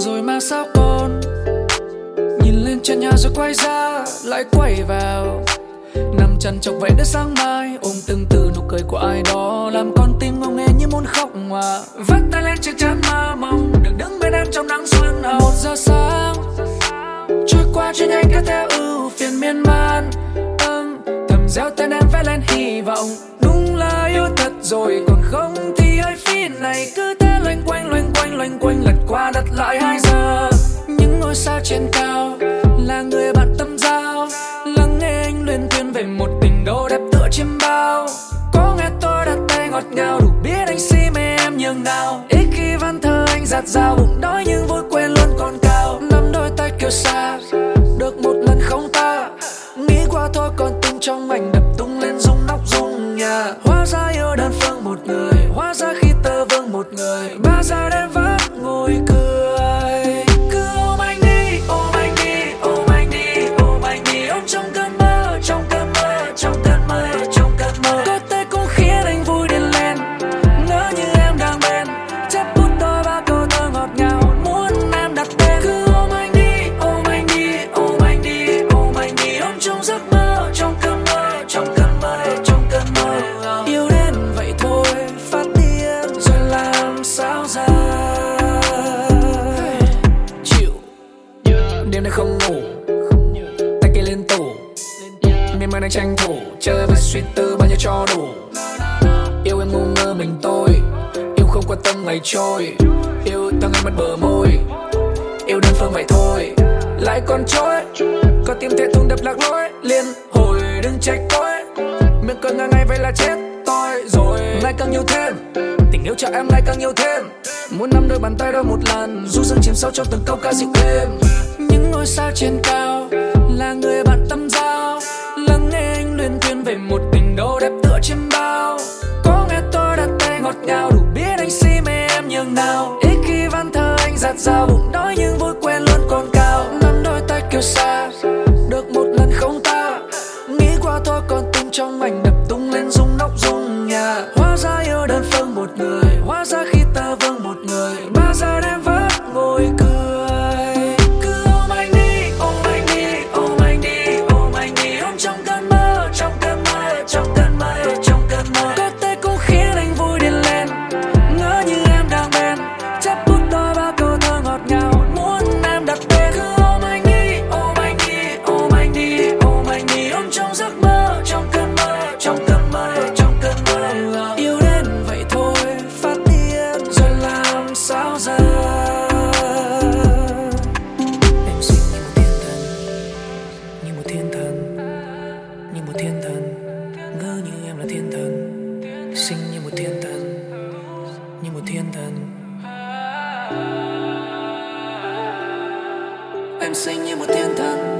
rồi mà sao còn nhìn lên trần nhà rồi quay ra, lại quay vào. Nằm chăn chọc vậy đến sáng mai, ôm từng từ nụ cười của ai đó. Làm con tim ngông nghe như muốn khóc mà. Vắt tay lên trên trán mơ mộng được đứng bên em trong nắng xuân. Hồng một giờ sáng, trôi qua trên anh cứ theo ưu phiền miên man. Âm thầm gieo tên em vẽ lên hy vọng. Đúng là yêu thật rồi, còn không thì hơi phí này cứ thế loanh quanh loanh quanh quanh lật qua đặt lại hai giờ. Những ngôi sao trên cao là người bạn tâm giao. Lắng nghe anh luyên thuyên về một tình đâu đẹp tựa chiêm bao. Có nghe tôi đặt tay ngọt ngào, đủ biết anh si mê em nhường nào. Ít khi văn thơ anh giạt dao bụng đói nhưng vui quên luôn còn cao. Nắm đôi tay kêu xa được một lần không ta. Nghĩ qua thôi còn tim trong anh đập tung lên rung nóc rung nhà. Hóa ra yêu đơn phương một người, hóa ra khi tơ vương một người ba giờ đêm nay không ngủ. Tay kia lên tủ. Miên man đang tranh thủ chơi với suy tư bao nhiêu cho đủ. Yêu em ngu ngơ mình tôi. Yêu không quan tâm ngày trôi. Yêu thương em mất bờ môi. Yêu đơn phương vậy thôi. Lại còn trôi có tim thế thùng đập lạc lối. Liên hồi đừng trách tôi. Miệng cười ngang ngay vậy là chết tôi rồi. Ngày càng nhiều thêm. Tình yêu cho em ngày càng nhiều thêm. Muốn nắm đôi bàn tay đó một lần. Du dương chìm sâu trong từng câu ca dịu êm những ngôi sao trên cao, là người bạn tâm giao. Lắng nghe anh luyên thuyên về một tình đâu đẹp tựa trên bao. Có nghe tôi đặt tay ngọt ngào, đủ biết anh si mê em nhường nào. Ít khi văn thơ anh giạt dao bụng đói nhưng vui quen luôn còn cao. Nắm đôi tay kêu xa ngỡ như em là thiên thần sinh như một thiên thần, như một thiên thần. Em sinh như một thiên thần.